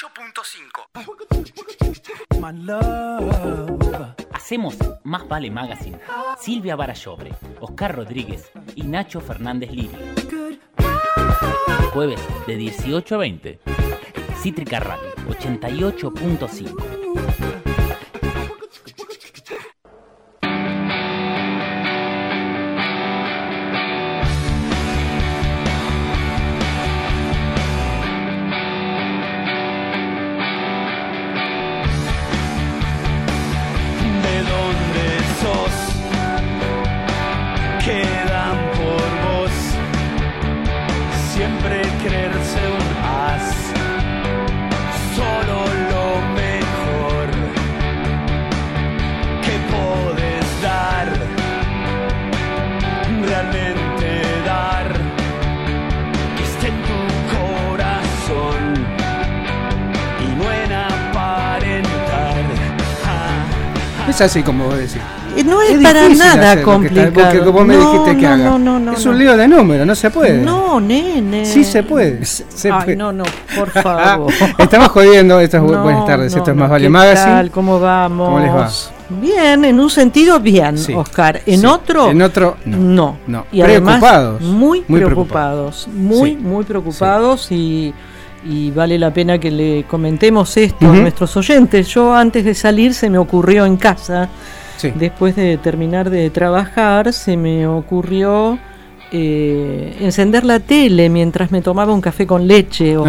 98.5. Hacemos Más Vale Magazine. Silvia Barallobre, Oscar Rodríguez y Nacho Fernández Lirio. Jueves de 18 a 20. Cítrica Radio 88.5. Es así como vos decís. Eh, No es, Es para nada está- complicado. porque vos me No, dijiste que no, haga. no, no, no, es un lío de números, no se puede. No, nene. Sí se puede. Se Ay, puede. no, no, por favor. Estamos jodiendo. Buenas tardes. esto es más Vale ¿qué Magazine. tal? ¿Cómo vamos? ¿Cómo les va? Bien, en un sentido bien, Sí. Oscar. En Sí. otro, En otro, no. no. Además, Preocupados. muy, Muy preocupados, muy, Sí. muy preocupados y, y vale la pena que le comentemos esto a nuestros oyentes. Yo antes de salir se me ocurrió en casa, Sí. después de terminar de trabajar, se me ocurrió eh, encender la tele mientras me tomaba un café con leche, Ajá,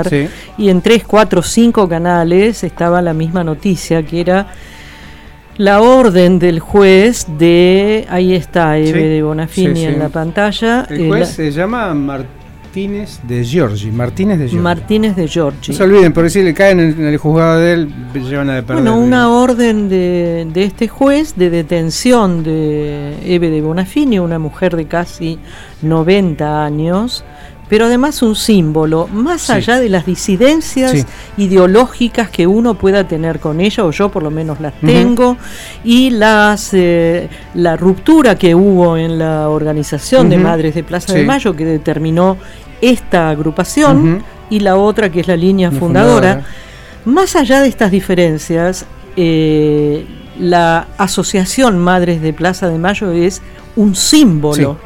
Oscar. sí. Y en tres, cuatro, cinco canales estaba la misma noticia, que era la orden del juez de, ahí está, Eve Sí, de Bonafini en la pantalla, El eh, juez la- se llama Martínez de Giorgi. Martínez de Giorgi. Martínez de Giorgi. No se olviden, por si le caen en, en el juzgado de él, llevan a de perder. Bueno, una orden de, de este juez de detención de Eve de Bonafini, una mujer de casi 90 años, pero además un símbolo, más Sí. allá de las disidencias Sí. ideológicas que uno pueda tener con ella, o yo por lo menos las tengo, y las eh, la ruptura que hubo en la organización de. Madres de Plaza de. Mayo que determinó esta agrupación y la otra que es la línea fundadora. Más allá de estas diferencias, eh, la Asociación Madres de Plaza de Mayo es un símbolo,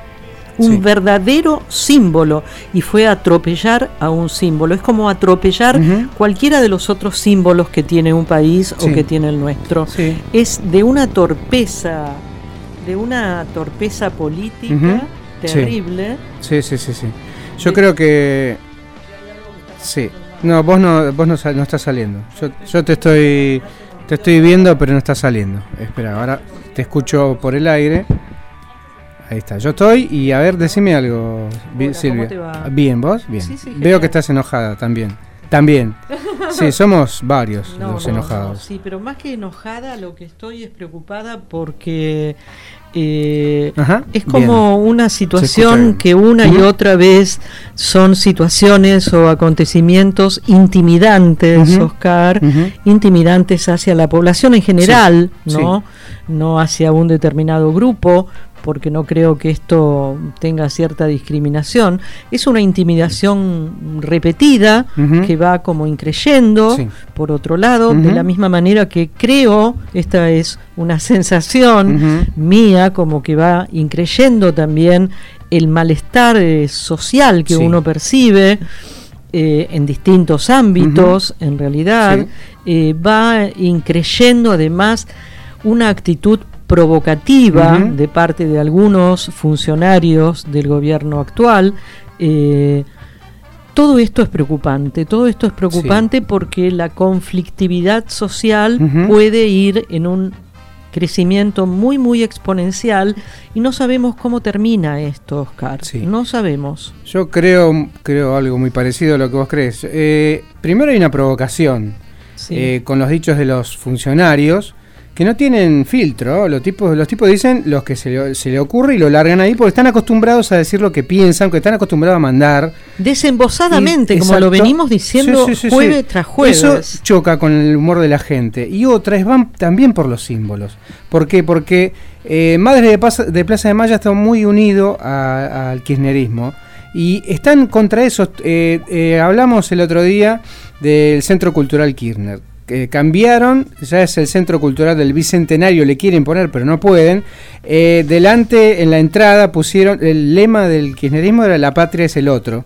un sí. verdadero símbolo, y fue atropellar a un símbolo. Es como atropellar cualquiera de los otros símbolos que tiene un país Sí. o que tiene el nuestro. Sí. Es de una torpeza, de una torpeza política terrible. Sí, sí, sí, sí. Yo De- creo que. Sí. No, vos no, vos no, no estás saliendo. Yo, yo te estoy. Te estoy viendo, pero no estás saliendo. Espera, ahora te escucho por el aire. Ahí está, yo estoy y a ver, decime algo, Hola, Silvia. ¿cómo te va? Bien, vos, bien. Sí, sí, Veo que estás enojada también. También. Sí, somos varios No, los no, no, enojados. sí, pero más que enojada, lo que estoy es preocupada porque eh, Ajá, es bien. como una situación que una y otra vez son situaciones o acontecimientos intimidantes. Oscar, intimidantes hacia la población en general, Sí, ¿no? No hacia un determinado grupo, porque no creo que esto tenga cierta discriminación. Es una intimidación repetida que va como increyendo, Sí. por otro lado, de la misma manera que creo, esta es una sensación mía, como que va increyendo también el malestar eh, social que Sí. uno percibe eh, en distintos ámbitos, en realidad, eh, va increyendo además una actitud provocativa de parte de algunos funcionarios del gobierno actual. eh, todo esto es preocupante, todo esto es preocupante porque la conflictividad social puede ir en un crecimiento muy muy exponencial y no sabemos cómo termina esto, Oscar. Sí. No sabemos. Yo creo, creo algo muy parecido a lo que vos crees. Eh, primero hay una provocación Sí. eh, con los dichos de los funcionarios que no tienen filtro. Los tipos, los tipos dicen los que se le, se le ocurre y lo largan ahí porque están acostumbrados a decir lo que piensan, que están acostumbrados a mandar. Desembosadamente, Y- como lo venimos diciendo Sí, sí, sí, jueves tras jueves. Eso choca con el humor de la gente. Y otra es van también por los símbolos. ¿Por qué? Porque eh, Madres de, Plaza- de Plaza de Mayo está muy unido al kirchnerismo. Y están contra eso. Eh, eh, hablamos el otro día del Centro Cultural Kirchner. Cambiaron, ya es el Centro Cultural del Bicentenario, le quieren poner, pero no pueden. Eh, delante, en la entrada, pusieron el lema del kirchnerismo era La patria es el otro.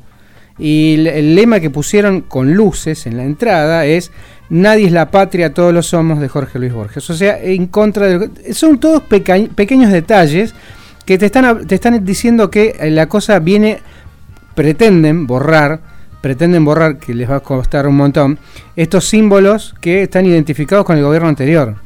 Y el lema que pusieron con luces en la entrada es Nadie es la patria, todos lo somos de Jorge Luis Borges. O sea, en contra de... Son todos pequeños detalles que te están, te están diciendo que la cosa viene, pretenden borrar, pretenden borrar, que les va a costar un montón, estos símbolos que están identificados con el gobierno anterior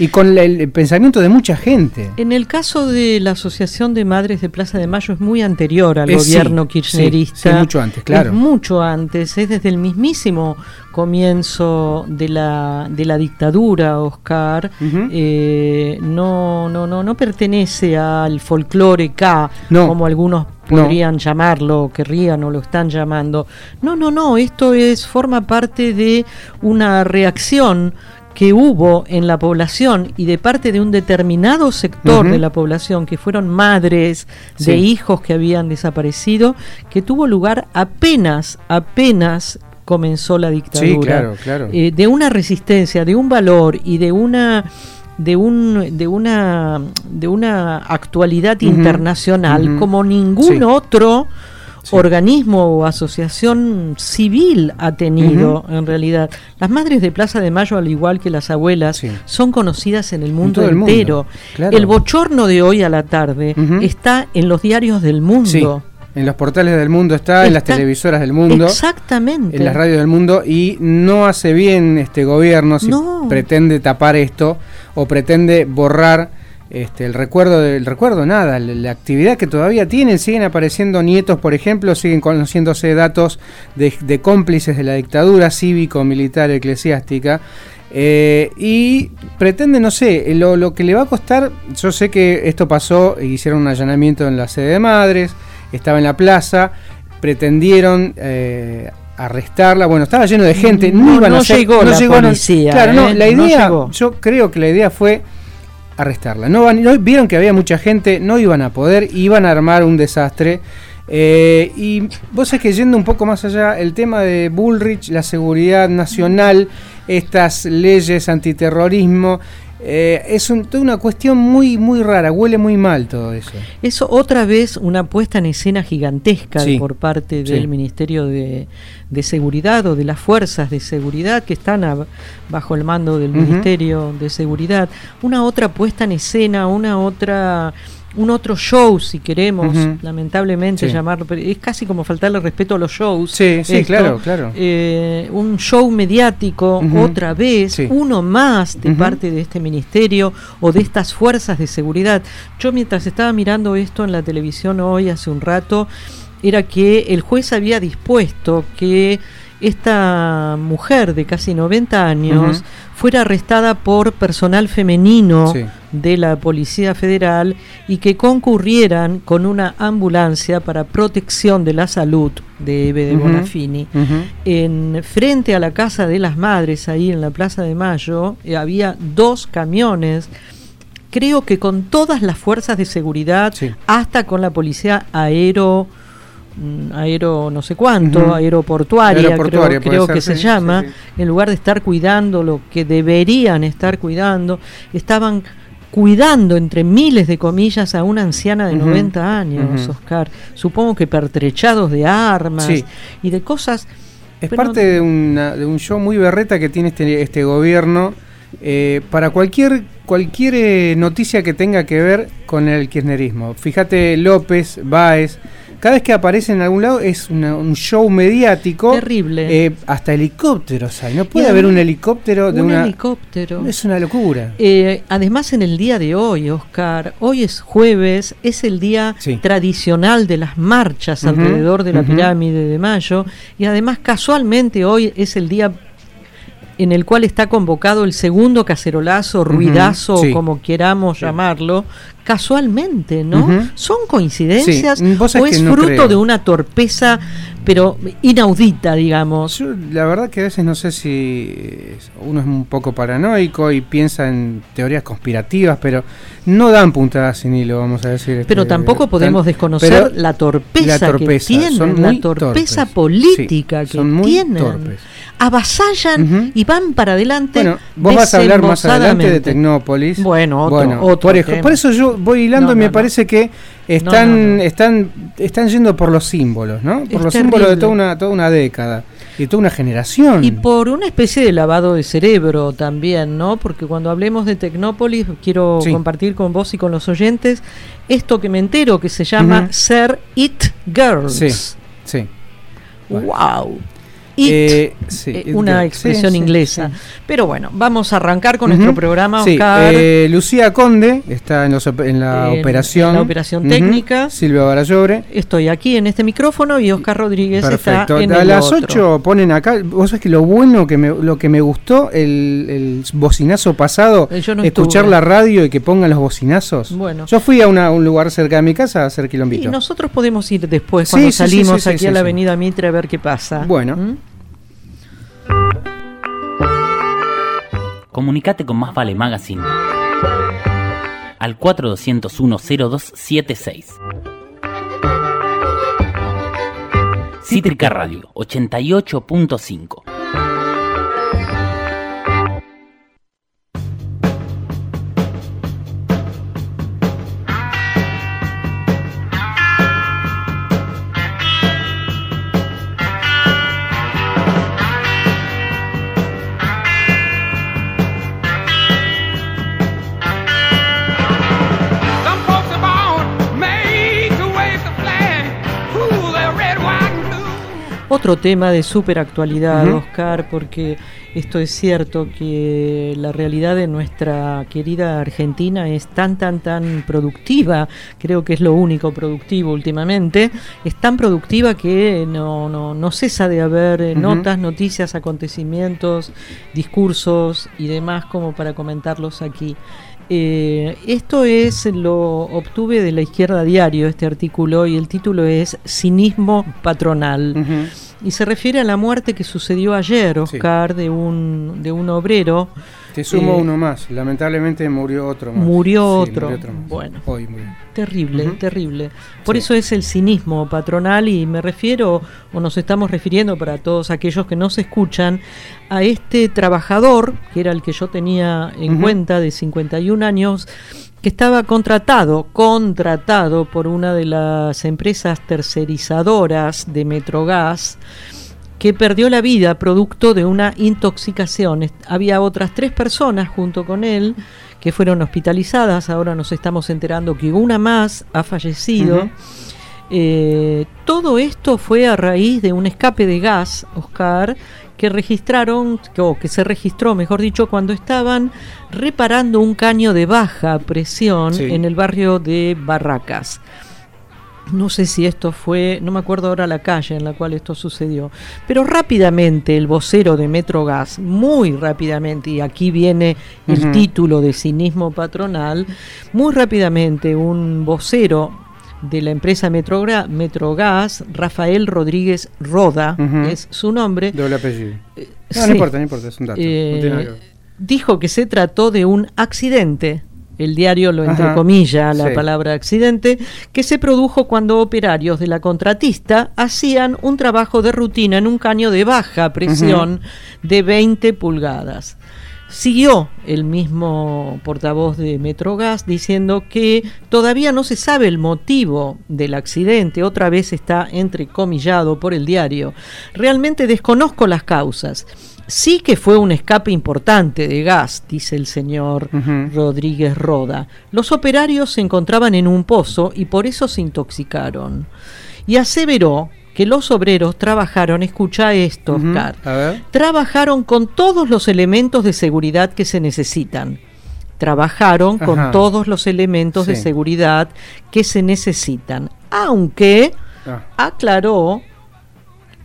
y con el, pensamiento de mucha gente. En el caso de la Asociación de Madres de Plaza de Mayo es muy anterior al gobierno kirchnerista. Sí, mucho antes, claro. Es mucho antes, es desde el mismísimo comienzo de la, de la dictadura, Oscar. Eh, no, no, no, no pertenece al folclore K, como algunos podrían llamarlo, querrían o lo están llamando. No, no, no, esto es forma parte de una reacción que hubo en la población y de parte de un determinado sector de la población, que fueron madres de hijos que habían desaparecido, que tuvo lugar apenas, apenas comenzó la dictadura. Eh, de una resistencia, de un valor y de una de un de una de una actualidad internacional como ningún otro organismo o asociación civil ha tenido en realidad. Las madres de Plaza de Mayo, al igual que las abuelas, son conocidas en el mundo entero. El bochorno de hoy a la tarde está en los diarios del mundo. En los portales del mundo está, en las televisoras del mundo. Exactamente. En las radios del mundo. Y no hace bien este gobierno si pretende tapar esto o pretende borrar este, el recuerdo del recuerdo nada, la, actividad que todavía tienen, siguen apareciendo nietos, por ejemplo, siguen conociéndose datos de, cómplices de la dictadura cívico, militar, eclesiástica. Eh, y pretende, no sé, lo, lo, que le va a costar, yo sé que esto pasó, hicieron un allanamiento en la sede de Madres, estaba en la plaza, pretendieron eh, arrestarla, bueno, estaba lleno de gente, no, iban a llegó la policía, claro, no, ¿eh? la idea, yo creo que la idea fue arrestarla. No, van, vieron que había mucha gente, no iban a poder, iban a armar un desastre. Eh, y vos sabés que yendo un poco más allá, el tema de Bullrich, la seguridad nacional, estas leyes antiterrorismo, eh, es toda una cuestión muy, muy rara, huele muy mal todo eso. Eso otra vez una puesta en escena gigantesca por parte del Ministerio de, Seguridad o de las fuerzas de seguridad que están bajo el mando del Ministerio de Seguridad. Una otra puesta en escena, una otra un otro show, si queremos, lamentablemente llamarlo, pero es casi como faltarle respeto a los shows. Sí, sí, claro, claro. Eh, un show mediático, otra vez, uno más de parte de este ministerio o de estas fuerzas de seguridad. Yo mientras estaba mirando esto en la televisión hoy, hace un rato, era que el juez había dispuesto que esta mujer de casi 90 años fuera arrestada por personal femenino de la Policía Federal y que concurrieran con una ambulancia para protección de la salud de Eve de Bonafini. En frente a la Casa de las Madres, ahí en la Plaza de Mayo, eh, había dos camiones creo que con todas las fuerzas de seguridad, hasta con la policía aero aero no sé cuánto, aeroportuaria, creo, que se llama, en lugar de estar cuidando lo que deberían estar cuidando, estaban cuidando entre miles de comillas a una anciana de 90 años, Oscar, supongo que pertrechados de armas y de cosas... Es parte de, de, un show muy berreta que tiene este, este gobierno eh, para cualquier, cualquier eh, noticia que tenga que ver con el kirchnerismo. Fíjate López, Báez cada vez que aparece en algún lado es un show mediático. Terrible. Eh, hasta helicópteros hay. No puede haber un helicóptero de un helicóptero. Es una locura. Eh, además, en el día de hoy, Oscar, hoy es jueves, es el día tradicional de las marchas alrededor de la pirámide de Mayo. Y además, casualmente, hoy es el día en el cual está convocado el segundo cacerolazo, ruidazo, como queramos llamarlo, casualmente, ¿no? ¿Son coincidencias o es fruto de una torpeza, pero inaudita, digamos? la verdad que a veces no sé si uno es un poco paranoico y piensa en teorías conspirativas, pero no dan puntadas sin hilo, vamos a decir. Pero este, tampoco podemos desconocer la torpeza, que tienen, la torpeza política que tienen. Avasallan y van para adelante. Bueno, vos vas a hablar más adelante de Tecnópolis. Bueno, otro, por, eso, yo voy hilando y me parece que están, están, están yendo por los símbolos, ¿no? Por los símbolos de toda una, toda una década y toda una generación. Y por una especie de lavado de cerebro también, ¿no? Porque cuando hablemos de Tecnópolis, quiero compartir con vos y con los oyentes esto que me entero que se llama Ser It Girls. Sí, sí. Wow. Eh, eh, una expresión inglesa. Pero bueno, vamos a arrancar con nuestro programa, Oscar. Eh, Lucía Conde está en, la operación. la operación técnica. Silvia Barallobre. Estoy aquí en este micrófono y Oscar Rodríguez está en a las 8 ponen acá, vos sabés que lo bueno que me, lo que me gustó, el, bocinazo pasado, escuchar la radio y que pongan los bocinazos. Bueno. Yo fui a, un lugar cerca de mi casa a hacer quilombito. Y nosotros podemos ir después, cuando salimos aquí a la avenida Mitre a ver qué pasa. Bueno. ¿Mm? Comunicate con Más Vale Magazine al 4201-0276. Cítrica Radio 88.5 Otro tema de súper actualidad, Oscar, porque esto es cierto que la realidad de nuestra querida Argentina es tan, tan, tan productiva, creo que es lo único productivo últimamente, es tan productiva que no, no, no cesa de haber notas, noticias, acontecimientos, discursos y demás como para comentarlos aquí. Eh, esto es lo obtuve de la izquierda diario, este artículo, y el título es Cinismo patronal. Y se refiere a la muerte que sucedió ayer, Oscar, de, un, de un obrero. Te sumo eh, uno más, lamentablemente murió otro más. Murió, otro. Bueno, terrible, terrible. Por eso es el cinismo patronal y me refiero, o nos estamos refiriendo para todos aquellos que no se escuchan, a este trabajador, que era el que yo tenía en cuenta, de 51 años, que estaba contratado, contratado por una de las empresas tercerizadoras de Metrogas, que perdió la vida producto de una intoxicación. Había otras tres personas junto con él que fueron hospitalizadas, ahora nos estamos enterando que una más ha fallecido. Eh, todo esto fue a raíz de un escape de gas, Oscar, que registraron, o que se registró, mejor dicho, cuando estaban reparando un caño de baja presión en el barrio de Barracas. No sé si esto fue, no me acuerdo ahora la calle en la cual esto sucedió, pero rápidamente el vocero de Metrogas, muy rápidamente, y aquí viene el título de cinismo patronal, muy rápidamente un vocero de la empresa Metrogas, Rafael Rodríguez Roda, es su nombre. Doble apellido. Eh, no, no importa, no importa, es un dato. Eh, dijo que se trató de un accidente. El diario lo entrecomilla la palabra accidente, que se produjo cuando operarios de la contratista hacían un trabajo de rutina en un caño de baja presión de 20 pulgadas. Siguió el mismo portavoz de Metrogas diciendo que todavía no se sabe el motivo del accidente, otra vez está entrecomillado por el diario. Realmente desconozco las causas. Sí que fue un escape importante de gas, dice el señor Rodríguez Roda. Los operarios se encontraban en un pozo y por eso se intoxicaron. Y aseveró que los obreros trabajaron, escucha esto, Oscar, trabajaron con todos los elementos de seguridad que se necesitan. Trabajaron con todos los elementos de seguridad que se necesitan. Aunque ah. aclaró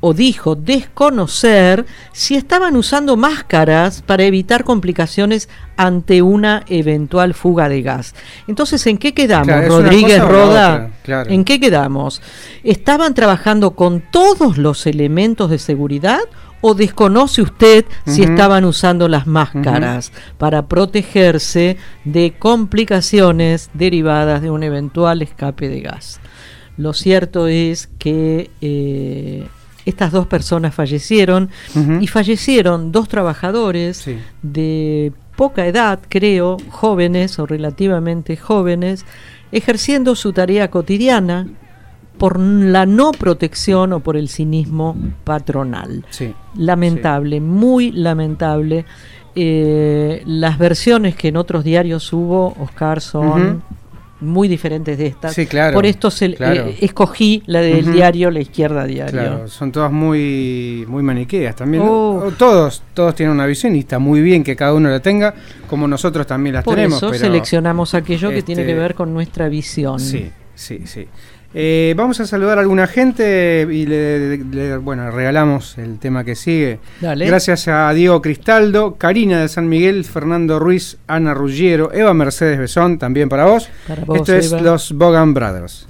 o dijo desconocer si estaban usando máscaras para evitar complicaciones ante una eventual fuga de gas. Entonces, ¿en qué quedamos, Rodríguez Roda? ¿En qué quedamos? ¿Estaban trabajando con todos los elementos de seguridad o desconoce usted si estaban usando las máscaras para protegerse de complicaciones derivadas de un eventual escape de gas? Lo cierto es que eh, estas dos personas fallecieron y fallecieron dos trabajadores de poca edad, creo, jóvenes o relativamente jóvenes, ejerciendo su tarea cotidiana por la no protección o por el cinismo patronal. lamentable, muy lamentable. Eh, las versiones que en otros diarios hubo, Oscar, son muy diferentes de estas. Sí, claro. Por esto se, eh, escogí la del diario La Izquierda Diario. Claro, son todas muy, muy maniqueas también. Oh. Todos, todos tienen una visión y está muy bien que cada uno la tenga, como nosotros también las tenemos. Por eso seleccionamos aquello que tiene que este, ver con nuestra visión. Sí, sí, sí. Eh, vamos a saludar a alguna gente y le, bueno, regalamos el tema que sigue. Gracias a Diego Cristaldo, Karina de San Miguel, Fernando Ruiz, Ana Ruggiero, Eva Mercedes Besón, también para vos. Esto es los Bogan Brothers.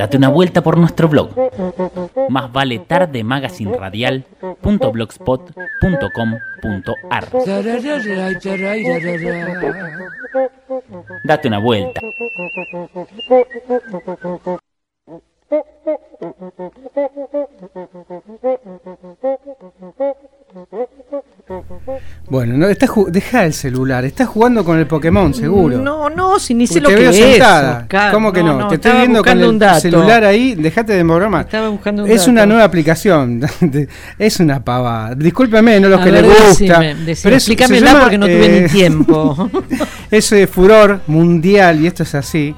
Date una vuelta por nuestro blog. Más vale tarde magazine radial.blogspot.com.ar. Date una vuelta. Bueno, no, está deja el celular, estás jugando con el Pokémon, seguro. No, no, si ni sé lo te que veo es. sentada. ¿Cómo que no? te estoy viendo con el celular ahí, dejate de broma. Estaba buscando un es una nueva aplicación, es una pavada. Discúlpeme, no los que le gusta. pero explícamela porque no tuve ni eh, tiempo. Ese furor mundial, y esto es así,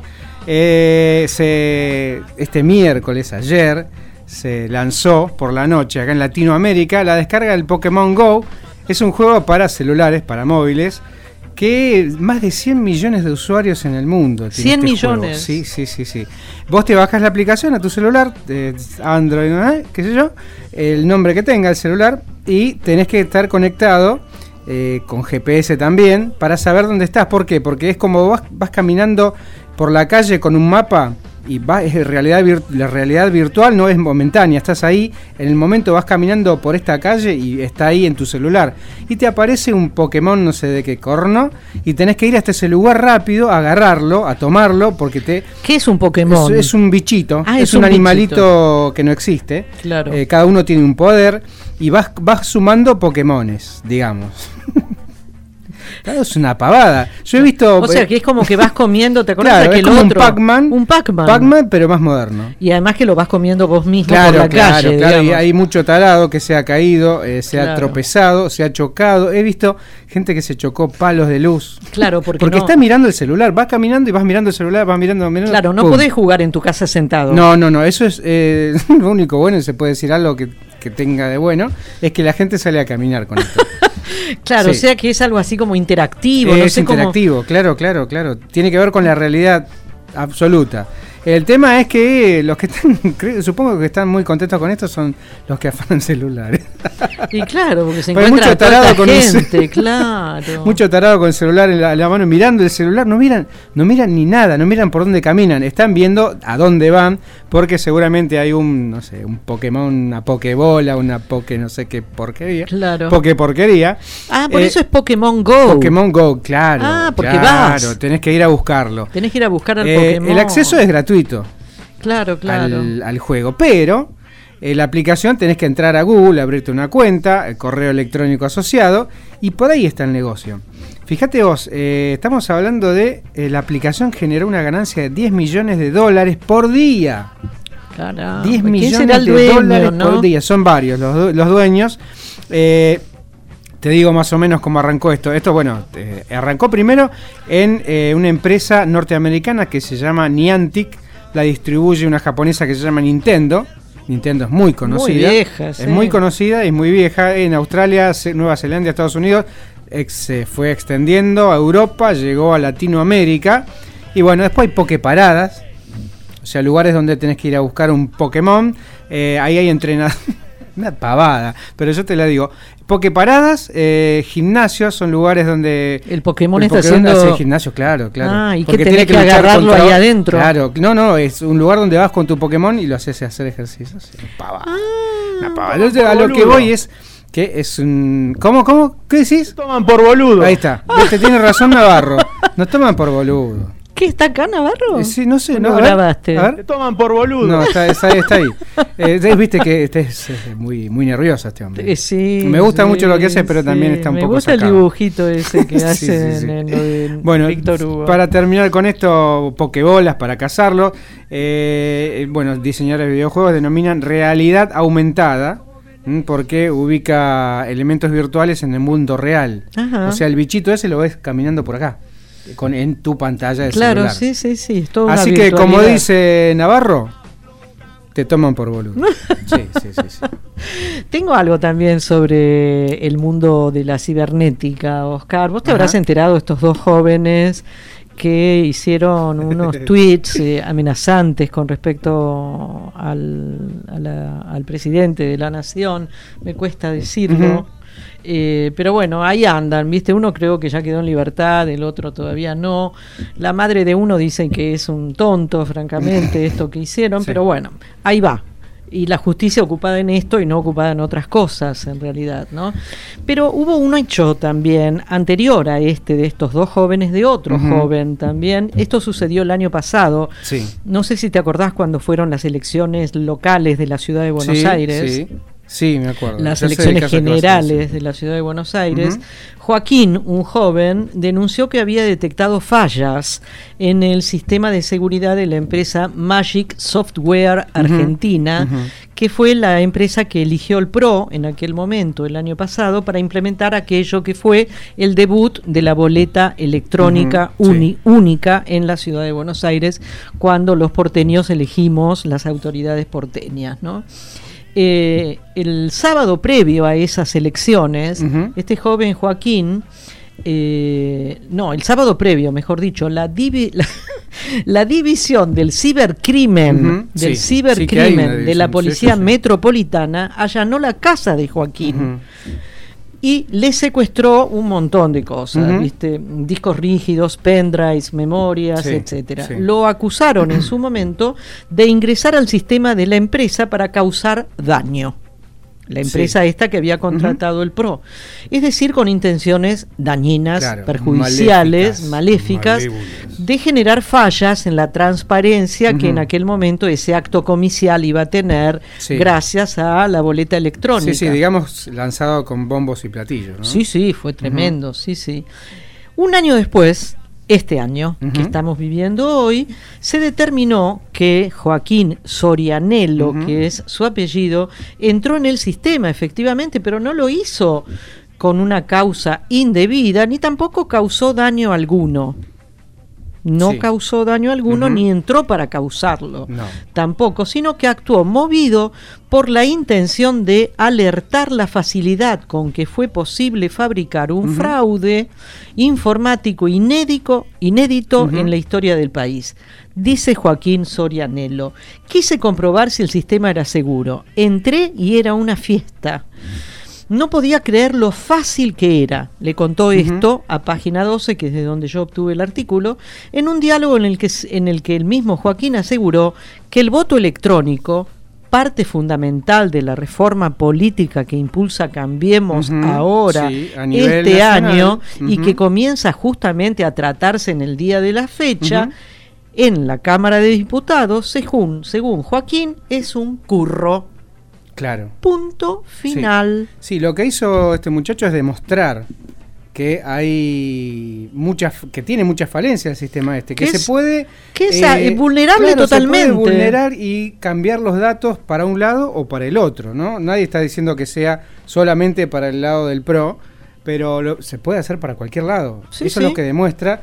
eh, se, este miércoles, ayer, se lanzó por la noche acá en Latinoamérica la descarga del Pokémon Go. Es un juego para celulares, para móviles, que más de 100 millones de usuarios en el mundo. 100 este millones. Sí, sí, sí, sí. Vos te bajas la aplicación a tu celular, Android, qué sé yo, el nombre que tenga el celular, y tenés que estar conectado eh, con GPS también para saber dónde estás. ¿Por qué? Porque es como vas, vas caminando por la calle con un mapa y va, es realidad la realidad virtual no es momentánea, estás ahí, en el momento vas caminando por esta calle y está ahí en tu celular y te aparece un Pokémon no sé de qué corno y tenés que ir hasta ese lugar rápido, a agarrarlo, a tomarlo porque te ¿Qué es un Pokémon? Es, un bichito, ah, es, un, animalito que no existe. Claro. Eh, cada uno tiene un poder y vas vas sumando Pokémones, digamos. Claro, es una pavada. Yo he visto. O sea, que es como que vas comiendo, ¿te acuerdas que es como un Pac-Man. Un Pac-Man. Pac-Man, pero más moderno. Y además que lo vas comiendo vos mismo claro, por la claro, calle. Claro, y hay mucho tarado que se ha caído, eh, se ha tropezado, se ha chocado. He visto gente que se chocó palos de luz. Claro, porque. Porque está mirando el celular. Vas caminando y vas mirando el celular, vas mirando. mirando claro, no podés jugar en tu casa sentado. No, no, no. Eso es eh, lo único bueno, se puede decir algo que, que tenga de bueno, es que la gente sale a caminar con esto. claro, o sea que es algo así como interactivo. Es interactivo, claro, claro, claro. Tiene que ver con la realidad absoluta. El tema es que los que están, supongo que están muy contentos con esto son los que afanan celulares. Y claro, porque se encuentra mucho tarado con gente, claro. Mucho tarado con el celular en la, mano, mirando el celular, no miran, no miran ni nada, no miran por dónde caminan, están viendo a dónde van, porque seguramente hay un, no sé, un Pokémon, una Pokébola, una Poké, no sé qué porquería. Claro. Poké porquería. Ah, por eh, eso es Pokémon Go. Pokémon Go, claro. Ah, porque claro, vas. tenés que ir a buscarlo. Tenés que ir a buscar al eh, Pokémon. El acceso es gratuito. Claro, claro. Al, juego, pero eh, la aplicación tenés que entrar a Google, abrirte una cuenta, el correo electrónico asociado, y por ahí está el negocio. Fíjate vos, eh, estamos hablando de la aplicación generó una ganancia de 10 millones de dólares por día. 10 millones de dólares por día, son varios los, los dueños. Eh, te digo más o menos cómo arrancó esto. Esto, bueno, eh, arrancó primero en eh, una empresa norteamericana que se llama Niantic. La distribuye una japonesa que se llama Nintendo. Nintendo es muy conocida. Muy vieja, Es muy conocida y muy vieja. En Australia, Nueva Zelanda, Estados Unidos. se fue extendiendo a Europa, llegó a Latinoamérica. Y bueno, después hay pokeparadas. O sea, lugares donde tenés que ir a buscar un Pokémon. Eh, ahí hay entrenadores. Una pavada, pero yo te la digo. Pokeparadas, eh, gimnasios son lugares donde. El Pokémon está haciendo. gimnasio, claro, claro. Ah, y que tiene que, agarrarlo ahí adentro. Claro, no, no, es un lugar donde vas con tu Pokémon y lo haces hacer ejercicios. Una pavada. Ah, una pavada. a lo que voy es que es un. ¿Cómo, cómo? ¿Qué decís? toman por boludo. Ahí está. Te tiene razón Navarro. Nos toman por boludo. ¿Qué está acá, Navarro? Eh, sí, no sé, no, grabaste. A ver. Te toman por boludo. No, está, está, está ahí. eh, Viste que este es, muy, muy nervioso este hombre. Eh, sí. Me gusta mucho lo que hace, pero también está un poco. Me gusta el dibujito ese que hacen en lo de bueno, Víctor Hugo. Para terminar con esto, pokebolas para cazarlo. Eh, bueno, diseñadores de videojuegos denominan realidad aumentada porque ubica elementos virtuales en el mundo real. Ajá. O sea, el bichito ese lo ves caminando por acá con, en tu pantalla de claro, celular. sí, sí, sí. Así que, como dice Navarro, te toman por volumen. sí, sí, sí, sí. Tengo algo también sobre el mundo de la cibernética, Oscar. Vos te habrás enterado de estos dos jóvenes que hicieron unos tweets eh, amenazantes con respecto al, al presidente de la nación, me cuesta decirlo. Eh, pero bueno, ahí andan, ¿viste? Uno creo que ya quedó en libertad, el otro todavía no. La madre de uno dice que es un tonto, francamente, esto que hicieron, pero bueno, ahí va, y la justicia ocupada en esto y no ocupada en otras cosas en realidad, ¿no? Pero hubo un hecho también anterior a este de estos dos jóvenes de otro joven también. Esto sucedió el año pasado. Sí. No sé si te acordás cuando fueron las elecciones locales de la ciudad de Buenos Aires. Sí. Sí, me acuerdo. Las elecciones generales de la ciudad de Buenos Aires. Joaquín, un joven, denunció que había detectado fallas en el sistema de seguridad de la empresa Magic Software Argentina, que fue la empresa que eligió el PRO en aquel momento, el año pasado, para implementar aquello que fue el debut de la boleta electrónica única en la ciudad de Buenos Aires, cuando los porteños elegimos las autoridades porteñas, ¿no? Eh, el sábado previo a esas elecciones, este joven Joaquín, eh, no, el sábado previo, mejor dicho, la, la, división del cibercrimen, del cibercrimen de la Policía Metropolitana allanó la casa de Joaquín y le secuestró un montón de cosas, ¿viste? discos rígidos, pendrives, memorias, etcétera. Lo acusaron en su momento de ingresar al sistema de la empresa para causar daño la empresa esta que había contratado el PRO. Es decir, con intenciones dañinas, perjudiciales, maléficas, de generar fallas en la transparencia que en aquel momento ese acto comicial iba a tener gracias a la boleta electrónica. Sí, sí, digamos lanzado con bombos y platillos. ¿no? Sí, sí, fue tremendo, sí, sí. Un año después, este año que estamos viviendo hoy, se determinó que Joaquín Sorianello, que es su apellido, entró en el sistema efectivamente, pero no lo hizo con una causa indebida ni tampoco causó daño alguno no causó daño alguno ni entró para causarlo tampoco, sino que actuó movido por la intención de alertar la facilidad con que fue posible fabricar un fraude informático inédito, inédito en la historia del país. Dice Joaquín Sorianello, quise comprobar si el sistema era seguro. Entré y era una fiesta. No podía creer lo fácil que era. Le contó esto a página 12, que es de donde yo obtuve el artículo, en un diálogo en el que, en el, que el mismo Joaquín aseguró que el voto electrónico, parte fundamental de la reforma política que impulsa Cambiemos ahora, este año, y que comienza justamente a tratarse en el día de la fecha, en la Cámara de Diputados, según, según Joaquín, es un curro. Claro. Punto final. Sí. lo que hizo este muchacho es demostrar que hay muchas que tiene muchas falencias el sistema este que se puede que es eh, vulnerable totalmente se puede vulnerar y cambiar los datos para un lado o para el otro no nadie está diciendo que sea solamente para el lado del pro pero se puede hacer para cualquier lado eso es lo que demuestra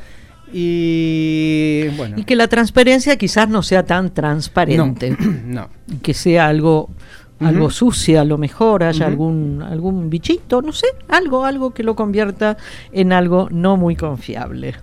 y bueno y que la transparencia quizás no sea tan transparente no. y que sea algo algo sucio a lo mejor, haya algún, algún bichito, no sé, algo, algo que lo convierta en algo no muy confiable.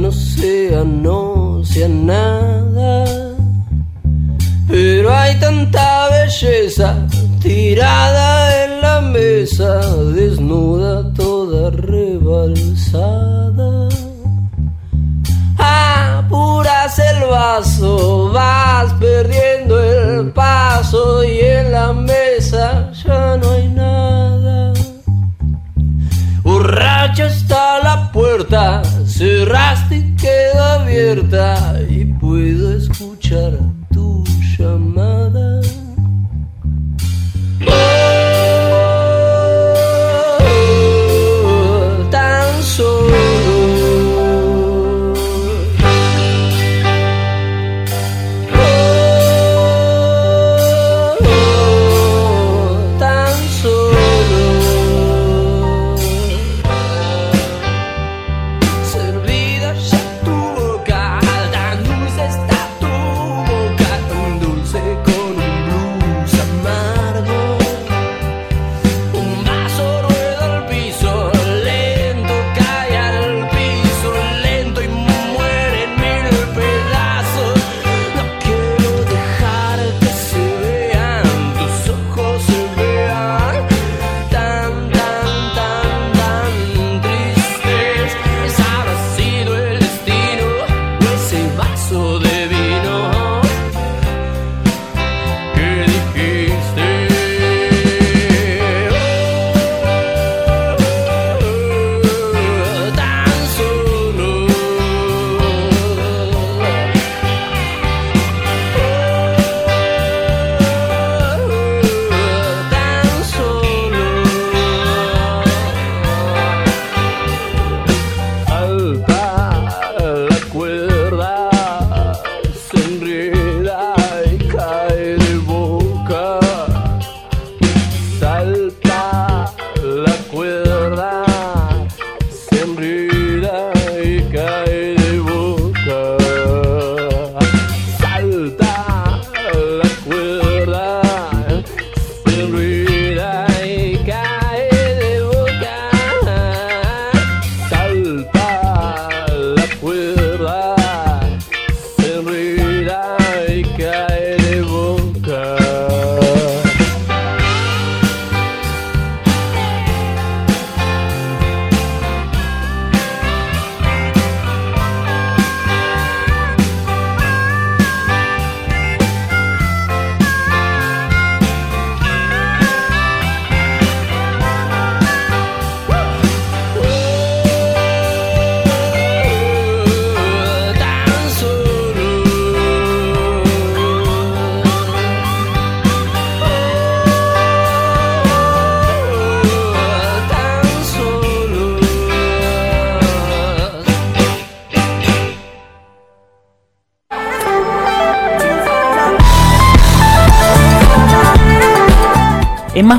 No sea, no sea nada. Pero hay tanta belleza tirada en la mesa, desnuda, toda rebalsada. Apuras el vaso, vas perdiendo el paso y en la mesa ya no hay nada. Borracha está la puerta, cerraste queda abierta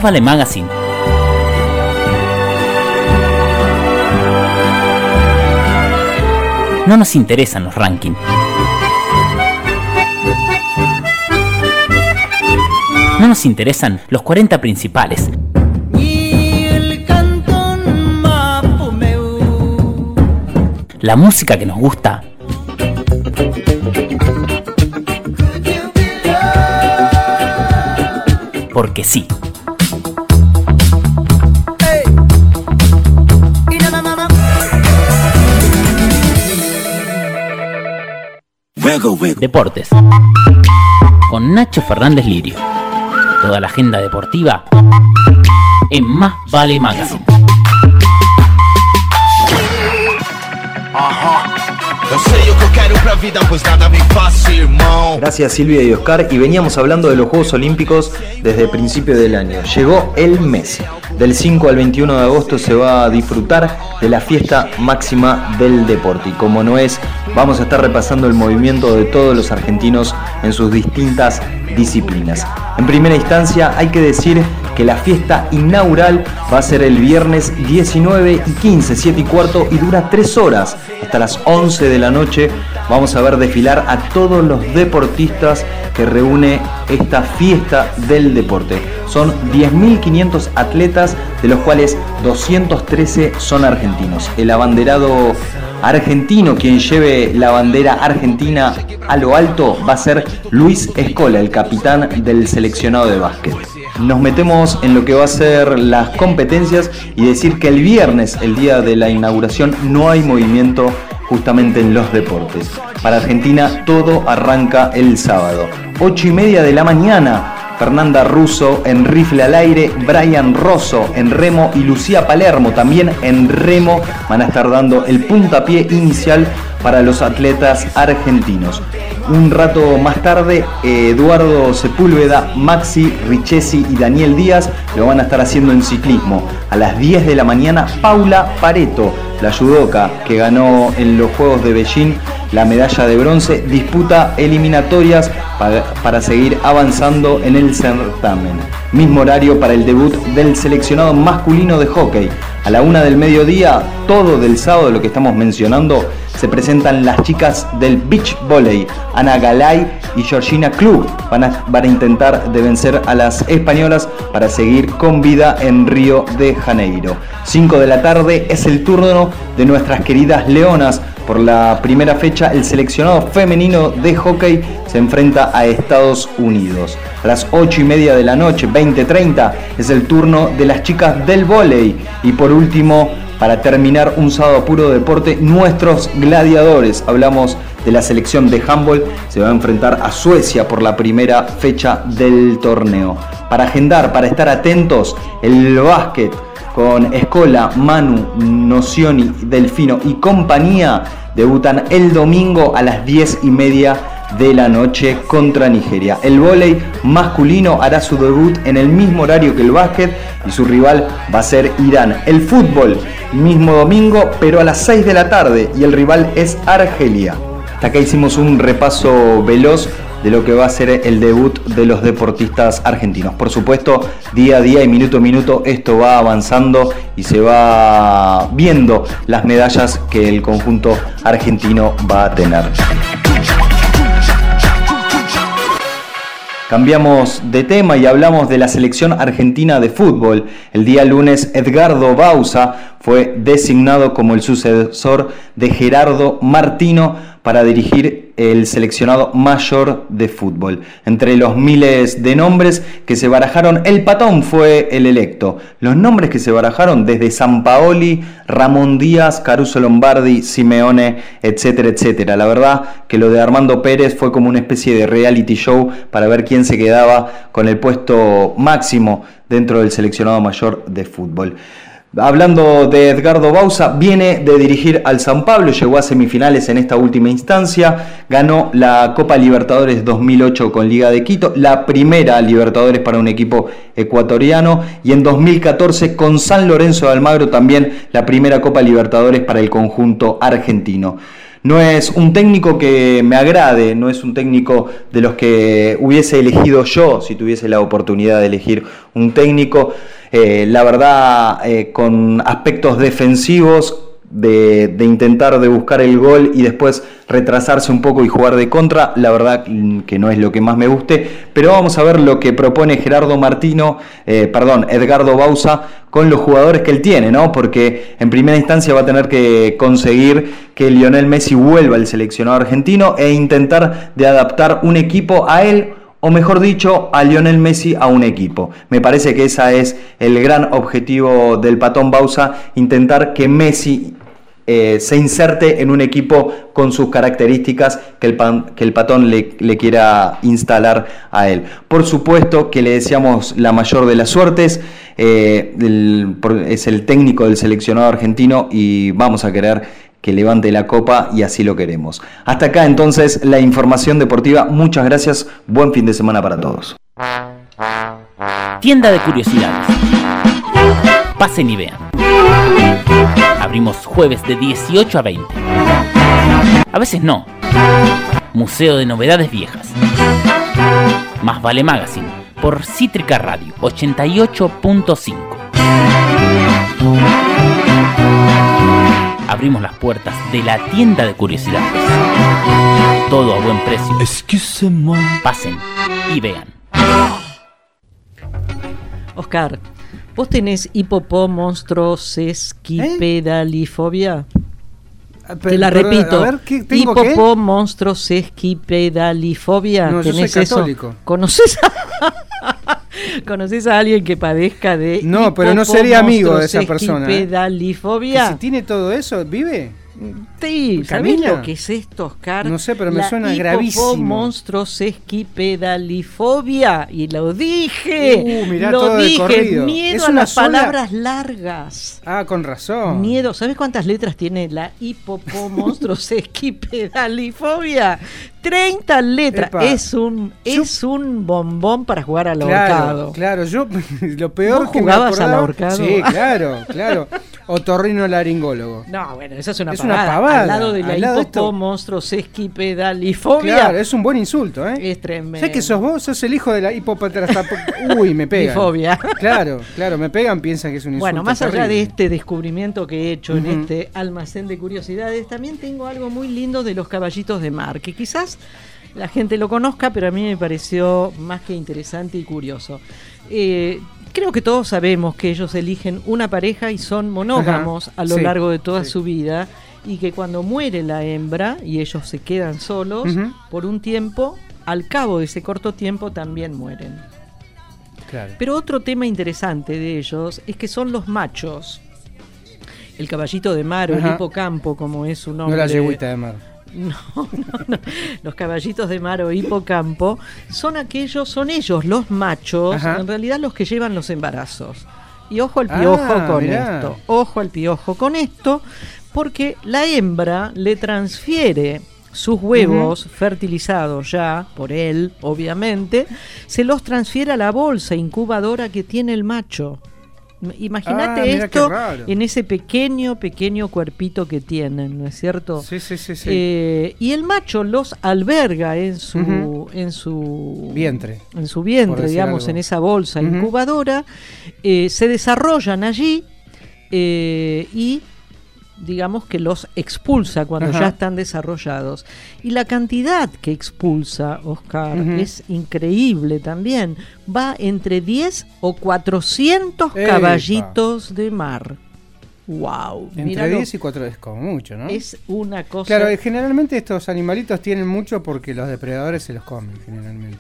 Vale Magazine. No nos interesan los rankings. No nos interesan los 40 principales. La música que nos gusta porque sí. Deportes. Con Nacho Fernández Lirio. Toda la agenda deportiva en Más Vale Magazine. Gracias Silvia y Oscar y veníamos hablando de los Juegos Olímpicos desde el principio del año. Llegó el mes. Del 5 al 21 de agosto se va a disfrutar de la fiesta máxima del deporte y como no es, vamos a estar repasando el movimiento de todos los argentinos en sus distintas disciplinas. En primera instancia hay que decir que la fiesta inaugural va a ser el viernes 19 y 15, 7 y cuarto y dura 3 horas hasta las 11 de la noche. Vamos a ver desfilar a todos los deportistas que reúne esta fiesta del deporte. Son 10.500 atletas, de los cuales 213 son argentinos. El abanderado argentino, quien lleve la bandera argentina a lo alto, va a ser Luis Escola, el capitán del seleccionado de básquet. Nos metemos en lo que va a ser las competencias y decir que el viernes, el día de la inauguración, no hay movimiento justamente en los deportes. Para Argentina todo arranca el sábado. 8 y media de la mañana. Fernanda Russo en rifle al aire, Brian Rosso en remo y Lucía Palermo también en remo van a estar dando el puntapié inicial para los atletas argentinos. Un rato más tarde, Eduardo Sepúlveda, Maxi Richesi y Daniel Díaz lo van a estar haciendo en ciclismo. A las 10 de la mañana, Paula Pareto, la judoka que ganó en los Juegos de Beijing la medalla de bronce, disputa eliminatorias para, seguir avanzando en el certamen. Mismo horario para el debut del seleccionado masculino de hockey. A la una del mediodía, todo del sábado, lo que estamos mencionando, se presentan las chicas del beach volley. Ana Galay y Georgina Klug van a, intentar de vencer a las españolas para seguir con vida en Río de Janeiro. 5 de la tarde es el turno de nuestras queridas leonas por la primera fecha, el seleccionado femenino de hockey se enfrenta a Estados Unidos. A las 8 y media de la noche, 20:30, es el turno de las chicas del vóley. Y por último, para terminar un sábado puro deporte, nuestros gladiadores. Hablamos de la selección de handball, se va a enfrentar a Suecia por la primera fecha del torneo. Para agendar, para estar atentos, el básquet con Escola, Manu, Nocioni, Delfino y compañía debutan el domingo a las 10 y media de la noche contra Nigeria. El vóley masculino hará su debut en el mismo horario que el básquet y su rival va a ser Irán. El fútbol, mismo domingo, pero a las 6 de la tarde y el rival es Argelia. Hasta acá hicimos un repaso veloz de lo que va a ser el debut de los deportistas argentinos. Por supuesto, día a día y minuto a minuto esto va avanzando y se va viendo las medallas que el conjunto argentino va a tener. Cambiamos de tema y hablamos de la selección argentina de fútbol. El día lunes Edgardo Bausa fue designado como el sucesor de Gerardo Martino para dirigir el seleccionado mayor de fútbol. Entre los miles de nombres que se barajaron, el patón fue el electo. Los nombres que se barajaron desde San Paoli, Ramón Díaz, Caruso Lombardi, Simeone, etcétera, etcétera. La verdad que lo de Armando Pérez fue como una especie de reality show para ver quién se quedaba con el puesto máximo dentro del seleccionado mayor de fútbol. Hablando de Edgardo Bausa, viene de dirigir al San Pablo, llegó a semifinales en esta última instancia, ganó la Copa Libertadores 2008 con Liga de Quito, la primera Libertadores para un equipo ecuatoriano, y en 2014 con San Lorenzo de Almagro también la primera Copa Libertadores para el conjunto argentino. No es un técnico que me agrade, no es un técnico de los que hubiese elegido yo si tuviese la oportunidad de elegir un técnico. Eh, la verdad, eh, con aspectos defensivos de, intentar de buscar el gol y después retrasarse un poco y jugar de contra, la verdad que no es lo que más me guste, pero vamos a ver lo que propone Gerardo Martino, eh, perdón, Edgardo Bausa con los jugadores que él tiene, ¿no? Porque en primera instancia va a tener que conseguir que Lionel Messi vuelva al seleccionado argentino e intentar de adaptar un equipo a él o mejor dicho, a Lionel Messi a un equipo. Me parece que ese es el gran objetivo del patón Bausa, intentar que Messi eh, se inserte en un equipo con sus características que el, que el patón le, quiera instalar a él. Por supuesto que le deseamos la mayor de las suertes, eh, es el técnico del seleccionado argentino y vamos a querer que levante la copa y así lo queremos. Hasta acá entonces la información deportiva. Muchas gracias. Buen fin de semana para todos. Tienda de curiosidades. Pasen y vean. Abrimos jueves de 18 a 20. A veces no. Museo de Novedades Viejas. Más Vale Magazine por Cítrica Radio 88.5 abrimos las puertas de la tienda de curiosidades. Todo a buen precio. Pasen y vean. Oscar, ¿vos tenés hipopó, monstruos, esquipedalifobia? Ah, Te la repito. A ver, ¿qué tengo Hipopó, monstruos, esquipedalifobia. No, ¿Tenés yo soy católico. Eso? ¿Conoces. ¿Conoces a alguien que padezca de No, pero no sería amigo de esa persona. ¿eh? Pedalifobia. si tiene todo eso, ¿vive? Sí, ¿sabés lo que es esto, Oscar? No sé, pero me suena gravísimo. monstruos esquipedalifobia. Y lo dije. Uh, mirá, lo dije. Miedo a las palabras largas. Ah, con razón. Miedo. ¿Sabes cuántas letras tiene la monstruos esquipedalifobia? 30 letras. Es un, es un bombón para jugar al claro, Claro, yo lo peor que jugabas al ahorcado? Sí, claro, claro. Otorrino laringólogo. No, bueno, esa es una, es pavada. una pavada. Al lado de la hipopo, monstruo, esquipedalifobia. Claro, es un buen insulto, ¿eh? Es tremendo. ¿Sabes que sos vos? Sos el hijo de la Uy, me pegan. Claro, claro, me pegan, piensan que es un insulto. Bueno, más allá de este descubrimiento que he hecho en este almacén de curiosidades, también tengo algo muy lindo de los caballitos de mar, que quizás la gente lo conozca, pero a mí me pareció más que interesante y curioso. Eh, creo que todos sabemos que ellos eligen una pareja y son monógamos a lo largo de toda su vida y que cuando muere la hembra y ellos se quedan solos por un tiempo, al cabo de ese corto tiempo también mueren. Pero otro tema interesante de ellos es que son los machos. El caballito de mar o el hipocampo, como es su nombre. No la yeguita de mar. No, no, Los caballitos de mar o hipocampo son aquellos, son ellos, los machos, en realidad los que llevan los embarazos. Y ojo al piojo ah, con esto, ojo al piojo con esto, porque la hembra le transfiere sus huevos fertilizados ya por él, obviamente, se los transfiere a la bolsa incubadora que tiene el macho. Imagínate ah, esto en ese pequeño, pequeño cuerpito que tienen, ¿no es cierto? Sí, sí, sí. Eh, y el macho los alberga en su, en su vientre. En su vientre, digamos, en esa bolsa incubadora. Eh, se desarrollan allí eh, y digamos que los expulsa cuando ya están desarrollados. Y la cantidad que expulsa Oscar es increíble también. Va entre 10 o 400 caballitos de mar. Wow. Entre 10 y 4 es como mucho, ¿no? Es una cosa. Claro, generalmente estos animalitos tienen mucho porque los depredadores se los comen, generalmente.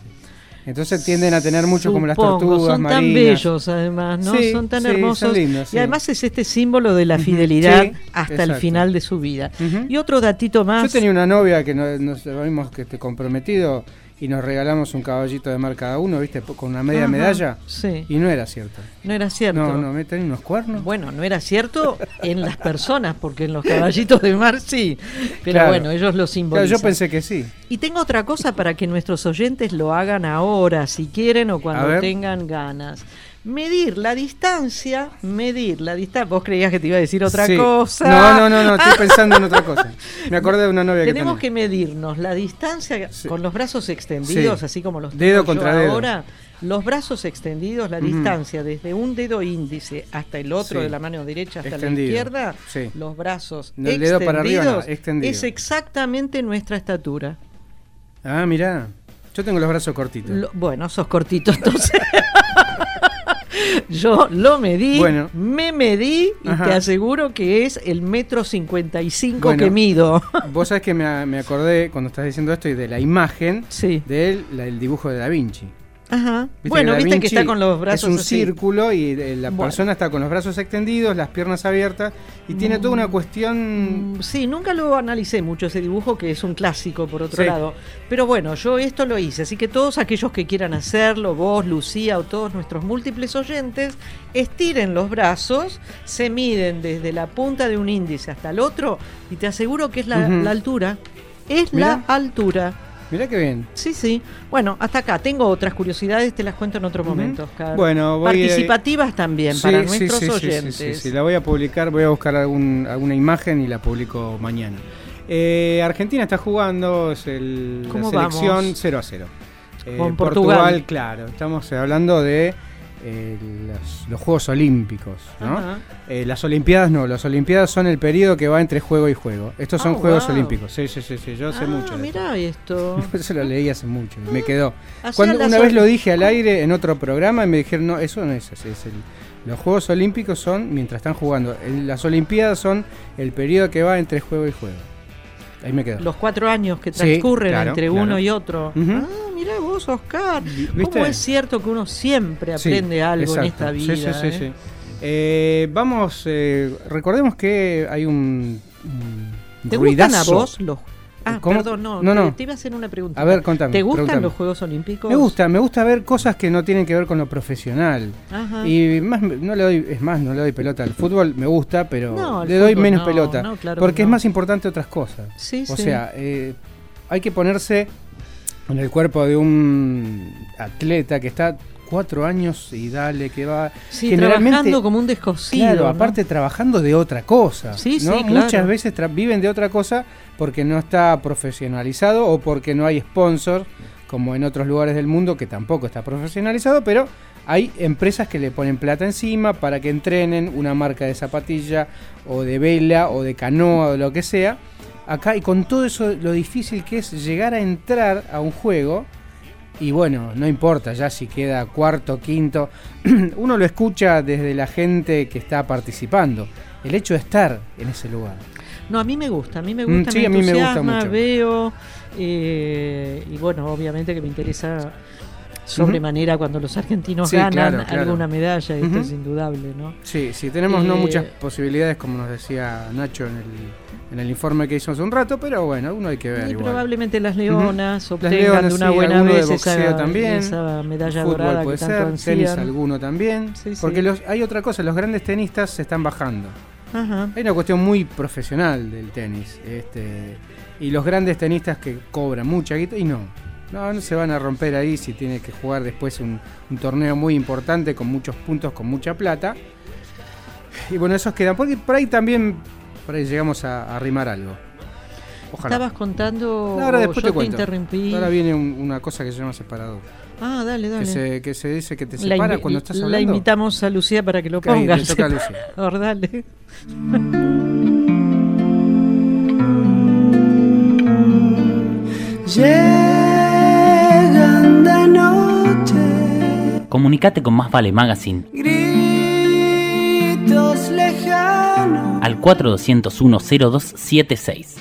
Entonces tienden a tener mucho como las tortugas son tan bellos además, ¿no? son tan hermosos. y además es este símbolo de la fidelidad hasta el final de su vida. Y otro datito más. Yo tenía una novia que nos, nos vimos que comprometido y nos regalamos un caballito de mar cada uno, ¿viste? Con una media medalla. Sí. Y no era cierto. No era cierto. No, no, me unos cuernos. Bueno, no era cierto en las personas, porque en los caballitos de mar sí. Pero bueno, ellos lo simbolizan. yo pensé que sí. Y tengo otra cosa para que nuestros oyentes lo hagan ahora, si quieren o cuando tengan ganas. Medir la distancia, medir la distancia. Vos creías que te iba a decir otra cosa. No, no, no, no, estoy pensando en otra cosa. Me acordé de una novia que Tenemos que medirnos la distancia con los brazos extendidos, así como los dedo contra dedo. ahora. Los brazos extendidos, la distancia desde un dedo índice hasta el otro de la mano derecha hasta la izquierda, los brazos extendidos, es exactamente nuestra estatura. Ah, mira, yo tengo los brazos cortitos. bueno, sos cortito entonces. Yo lo medí, me medí y te aseguro que es el metro cincuenta y cinco que mido. Vos sabés que me, me, acordé cuando estás diciendo esto y de la imagen del dibujo de Da Vinci. Ajá. Bueno, viste que está con los brazos. Es un círculo y eh, la persona está con los brazos extendidos, las piernas abiertas y tiene toda una cuestión. Mm, sí, nunca lo analicé mucho ese dibujo, que es un clásico por otro lado. Pero bueno, yo esto lo hice, así que todos aquellos que quieran hacerlo, vos, Lucía o todos nuestros múltiples oyentes, estiren los brazos, se miden desde la punta de un índice hasta el otro y te aseguro que es la, altura. Es la altura. Mira qué bien. Sí, sí. Bueno, hasta acá. Tengo otras curiosidades, te las cuento en otro momento, Oscar. Bueno, Participativas también para nuestros oyentes. Sí, sí, la voy a publicar, voy a buscar algún, alguna imagen y la publico mañana. Eh, Argentina está jugando, es el, la selección 0 a 0. Eh, Con Portugal, claro. Estamos hablando de eh, los, Juegos Olímpicos, eh, las Olimpiadas no, las Olimpiadas son el periodo que va entre juego y juego. Estos son ah, Juegos Olímpicos. Sí, sí, sí, yo sé ah, mucho. Mira esto. Eso lo leí hace mucho me quedó. Cuando una vez lo dije al aire en otro programa y me dijeron, no, eso no es así, es los Juegos Olímpicos son mientras están jugando. las Olimpiadas son el periodo que va entre juego y juego. Ahí me quedo. Los cuatro años que transcurren entre uno y otro. Ah, mira vos, Oscar. ¿Cómo es cierto que uno siempre aprende algo en esta vida? Sí, sí, sí. Eh? Eh, vamos, eh, recordemos que hay un, ¿Te gustan a vos los Ah, perdón, no, no, Te, iba a hacer una pregunta. A ver, contame. ¿Te gustan los Juegos Olímpicos? Me gusta, me gusta ver cosas que no tienen que ver con lo profesional. Ajá. Y más, no le doy, es más, no le doy pelota al fútbol, me gusta, pero le doy menos pelota. porque es más importante otras cosas. Sí, o sea, eh, hay que ponerse en el cuerpo de un atleta que está cuatro años y dale que va. Sí, trabajando como un descosido. Claro, aparte trabajando de otra cosa. Sí, sí, Muchas veces viven de otra cosa porque no está profesionalizado o porque no hay sponsor, como en otros lugares del mundo que tampoco está profesionalizado, pero hay empresas que le ponen plata encima para que entrenen una marca de zapatilla o de vela o de canoa o lo que sea. Acá y con todo eso lo difícil que es llegar a entrar a un juego y bueno, no importa ya si queda cuarto, quinto, uno lo escucha desde la gente que está participando, el hecho de estar en ese lugar. No, a mí me gusta, a mí me mm, gusta, sí, a mí me gusta mucho. veo eh, y bueno, obviamente que me interesa sobremanera cuando los argentinos ganan alguna medalla, esto es indudable, ¿no? Sí, sí, tenemos no eh, muchas posibilidades, como nos decía Nacho en el, en el informe que hizo hace un rato, pero bueno, uno hay que ver. Y probablemente las leonas obtengan de una buena vez esa, también, esa medalla dorada puede que tanto ser, tenis alguno también, porque Los, hay otra cosa, los grandes tenistas se están bajando. Hay una cuestión muy profesional del tenis. Este, y los grandes tenistas que cobran mucha guita, y no. No, no se van a romper ahí si tiene que jugar después un, torneo muy importante con muchos puntos, con mucha plata. Y bueno, esos quedan. Porque por ahí también por ahí llegamos a, arrimar algo. Estabas contando. ahora después te, interrumpí. Ahora viene una cosa que se llama separador. Ah, dale, dale. Que se, que se dice que te separa cuando estás hablando. La invitamos a Lucía para que lo ponga. le toca a Lucía. Ahora, dale. Llegan Comunicate con Más Vale Magazine. Gritos lejanos. Al 4201 0276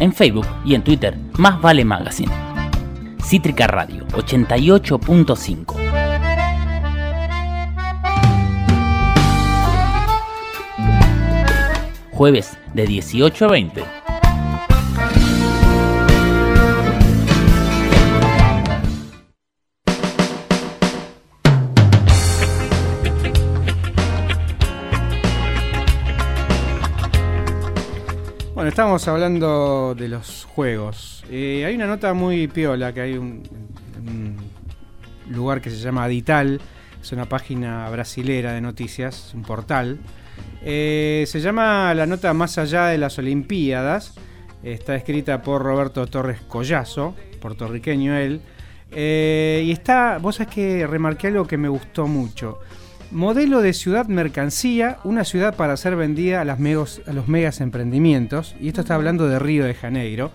en Facebook y en Twitter, Más Vale Magazine. Cítrica Radio 88.5. Jueves de 18 a 20. Estamos hablando de los juegos. Eh, hay una nota muy piola que hay un, lugar que se llama Adital, es una página brasilera de noticias, un portal. Eh, se llama la nota Más allá de las Olimpiadas, está escrita por Roberto Torres Collazo, puertorriqueño él. Eh, y está, vos sabés que remarqué algo que me gustó mucho. Modelo de ciudad mercancía, una ciudad para ser vendida a, las a los megas emprendimientos. Y esto está hablando de Río de Janeiro.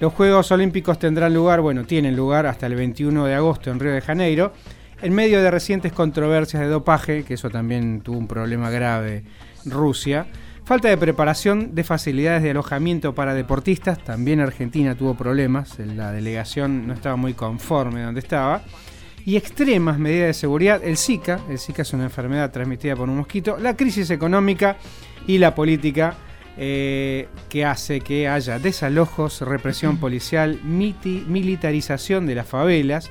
Los Juegos Olímpicos tendrán lugar, bueno, tienen lugar hasta el 21 de agosto en Río de Janeiro, en medio de recientes controversias de dopaje, que eso también tuvo un problema grave Rusia. Falta de preparación de facilidades de alojamiento para deportistas, también Argentina tuvo problemas, la delegación no estaba muy conforme donde estaba y extremas medidas de seguridad, el Zika, el Zika es una enfermedad transmitida por un mosquito, la crisis económica y la política eh, que hace que haya desalojos, represión policial, militarización de las favelas,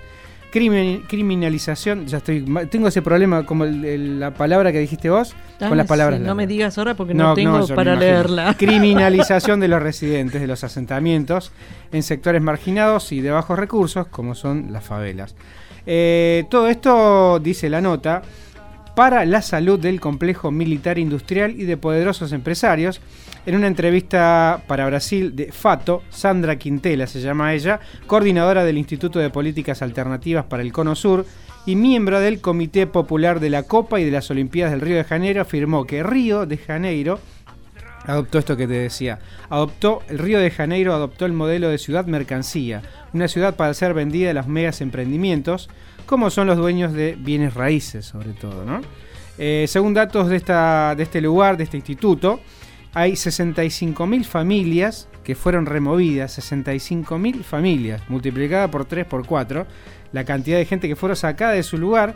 criminalización, ya estoy, tengo ese problema como la palabra que dijiste vos, con las palabras. no me digas ahora porque no, tengo para leerla. Criminalización de los residentes de los asentamientos en sectores marginados y de bajos recursos, como son las favelas. Eh, todo esto, dice la nota, para la salud del complejo militar industrial y de poderosos empresarios. En una entrevista para Brasil de Fato, Sandra Quintela se llama ella, coordinadora del Instituto de Políticas Alternativas para el Cono Sur y miembro del Comité Popular de la Copa y de las Olimpiadas del Río de Janeiro, afirmó que Río de Janeiro adoptó esto que te decía. Adoptó, el Río de Janeiro adoptó el modelo de ciudad mercancía, una ciudad para ser vendida a los megas emprendimientos, como son los dueños de bienes raíces, sobre todo. ¿no? Eh, según datos de, esta, de este lugar, de este instituto, hay 65.000 familias que fueron removidas, 65.000 familias, multiplicada por 3 por 4, la cantidad de gente que fueron sacada de su lugar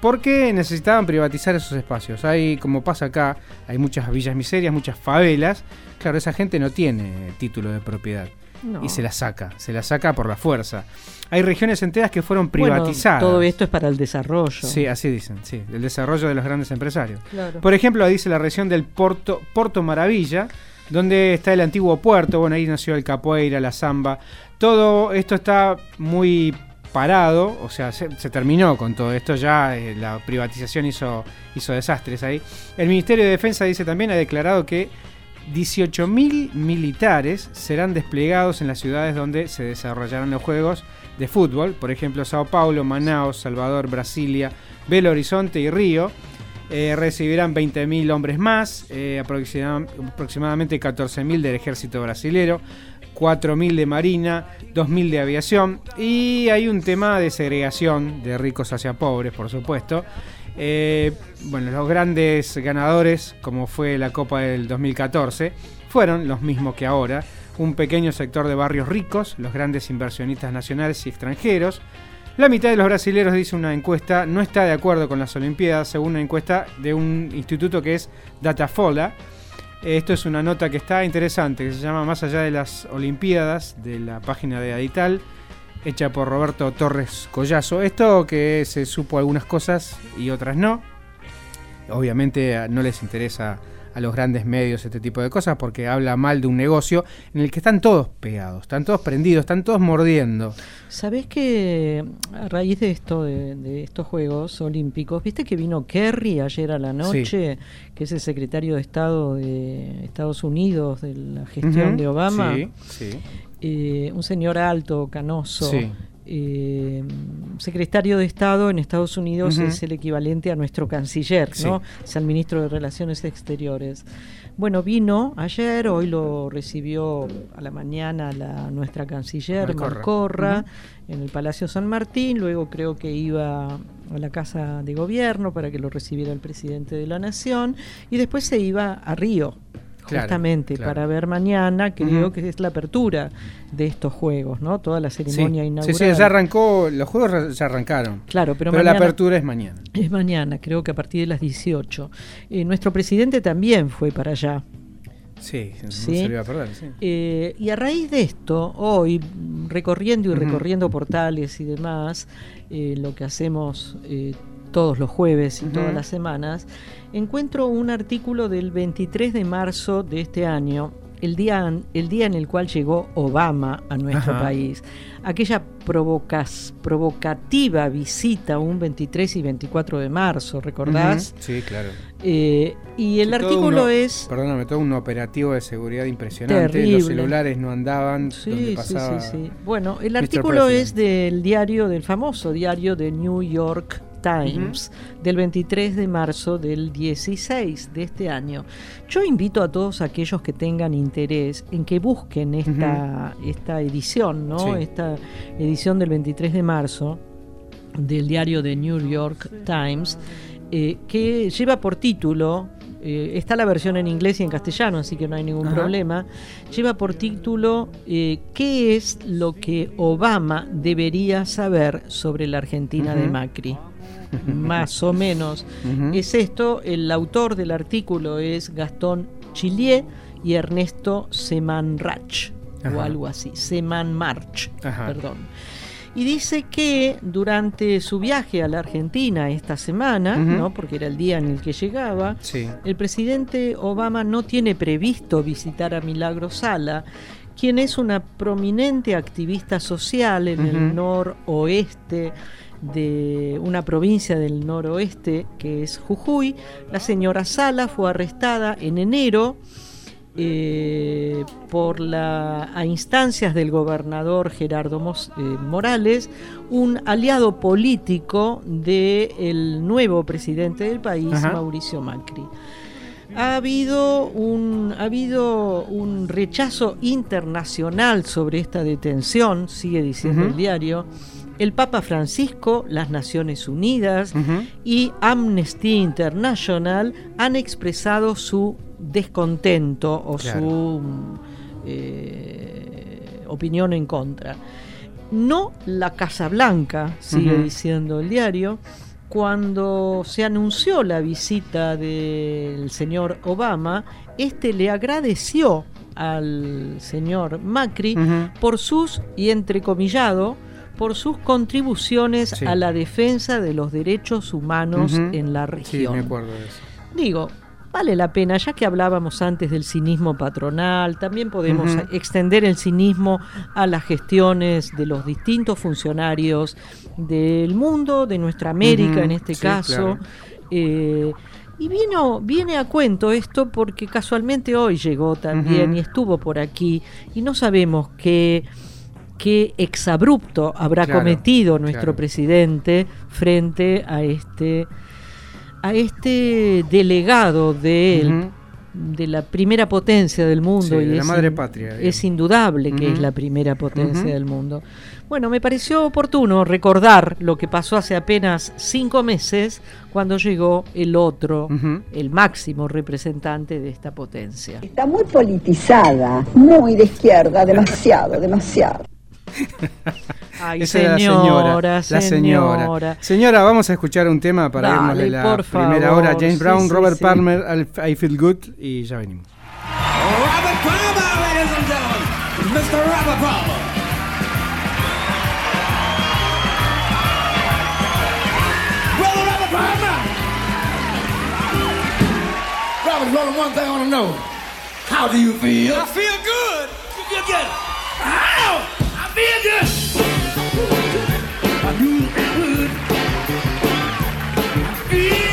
porque necesitaban privatizar esos espacios. Hay, como pasa acá, hay muchas villas miserias, muchas favelas. Claro, esa gente no tiene título de propiedad. Y se la saca, se la saca por la fuerza. Hay regiones enteras que fueron privatizadas. todo esto es para el desarrollo. Sí, así dicen, sí, el desarrollo de los grandes empresarios. Por ejemplo, dice la región del Porto, Porto Maravilla, donde está el antiguo puerto, bueno, ahí nació el capoeira, la samba. Todo esto está muy parado, o sea, se, terminó con todo esto, ya eh, la privatización hizo, desastres ahí. El Ministerio de Defensa dice también, ha declarado que 18.000 militares serán desplegados en las ciudades donde se desarrollarán los Juegos de fútbol, por ejemplo Sao Paulo, Manaus, Salvador, Brasilia, Belo Horizonte y Río. Eh, recibirán 20.000 hombres más, eh, aproximadamente 14.000 del ejército brasilero, 4.000 de marina, 2.000 de aviación y hay un tema de segregación de ricos hacia pobres, por supuesto. Eh, bueno, los grandes ganadores, como fue la Copa del 2014, fueron los mismos que ahora. Un pequeño sector de barrios ricos, los grandes inversionistas nacionales y extranjeros. La mitad de los brasileños, dice una encuesta, no está de acuerdo con las Olimpiadas, según una encuesta de un instituto que es Datafola esto es una nota que está interesante, que se llama Más allá de las Olimpiadas, de la página de Adital, hecha por Roberto Torres Collazo. Esto que se supo algunas cosas y otras no. Obviamente no les interesa a los grandes medios este tipo de cosas porque habla mal de un negocio en el que están todos pegados, están todos prendidos, están todos mordiendo. ¿Sabés que a raíz de esto, de, estos Juegos Olímpicos, viste que vino Kerry ayer a la noche, que es el secretario de Estado de Estados Unidos de la gestión de Obama? Sí, eh, un señor alto, canoso. Eh, secretario de Estado en Estados Unidos es el equivalente a nuestro canciller, ¿no? Es el ministro de Relaciones Exteriores. Bueno, vino ayer, hoy lo recibió a la mañana la, nuestra canciller Marcorra, en el Palacio San Martín, luego creo que iba a la Casa de Gobierno para que lo recibiera el presidente de la Nación. Y después se iba a Río justamente para ver mañana, creo que es la apertura de estos juegos, ¿no? Toda la ceremonia inaugural. Sí, sí, ya arrancó, los juegos ya arrancaron. Claro, pero, la apertura es mañana. Es mañana, creo que a partir de las 18. Eh, nuestro presidente también fue para allá. Sí, no se iba a perder, sí. Eh, y a raíz de esto, hoy, recorriendo y recorriendo portales y demás, eh, lo que hacemos todos los jueves y todas las semanas, encuentro un artículo del 23 de marzo de este año el día, el día en el cual llegó Obama a nuestro país. Aquella provocas, provocativa visita un 23 y 24 de marzo, ¿recordás? Sí, claro. Eh, y el artículo es... Perdóname, todo un operativo de seguridad impresionante. Los celulares no andaban. Sí, sí, sí, Bueno, el artículo es del diario, del famoso diario de New York Times del 23 de marzo del 16 de este año. Yo invito a todos aquellos que tengan interés en que busquen esta, esta edición, ¿no? Esta edición del 23 de marzo del diario de New York Times, eh, que lleva por título eh, está la versión en inglés y en castellano, así que no hay ningún problema. Lleva por título eh, ¿Qué es lo que Obama debería saber sobre la Argentina de Macri? más o menos. Es esto, el autor del artículo es Gastón Chilier y Ernesto Semanrach, o algo así, Semanmarch, perdón. Y dice que durante su viaje a la Argentina esta semana, ¿no? porque era el día en el que llegaba, el presidente Obama no tiene previsto visitar a Milagro Sala, quien es una prominente activista social en el noroeste de una provincia del noroeste que es Jujuy. La señora Sala fue arrestada en enero eh, por la, a instancias del gobernador Gerardo eh, Morales, un aliado político del nuevo presidente del país, Mauricio Macri. Ha habido, un, ha habido un rechazo internacional sobre esta detención, sigue diciendo el diario, el Papa Francisco, las Naciones Unidas y Amnesty International han expresado su descontento o su eh, opinión en contra. No la Casa Blanca, sigue diciendo el diario, cuando se anunció la visita del señor Obama, este le agradeció al señor Macri por sus, y entrecomillado, por sus contribuciones a la defensa de los derechos humanos en la región. Sí, me acuerdo de eso. Digo, vale la pena, ya que hablábamos antes del cinismo patronal, también podemos extender el cinismo a las gestiones de los distintos funcionarios del mundo, de nuestra América en este caso. Eh, y vino, viene a cuento esto porque casualmente hoy llegó también y estuvo por aquí y no sabemos qué qué exabrupto habrá cometido nuestro presidente frente a este a este delegado de, de la primera potencia del mundo y la madre patria es indudable que es la primera potencia del mundo. Bueno me pareció oportuno recordar lo que pasó hace apenas cinco meses cuando llegó el otro el máximo representante de esta potencia. Está muy politizada muy de izquierda demasiado demasiado Ay, señora, la señora, señora. vamos a escuchar un tema para irnos de la primera hora. James Brown, Robert Palmer, I Feel Good y ya venimos. Robert Palmer, ladies and gentlemen. Mr. Robert Palmer. Brother Robert Palmer. Robert, Robert, one thing I want to know. How do you feel? I feel good. You feel good. How? I knew it would.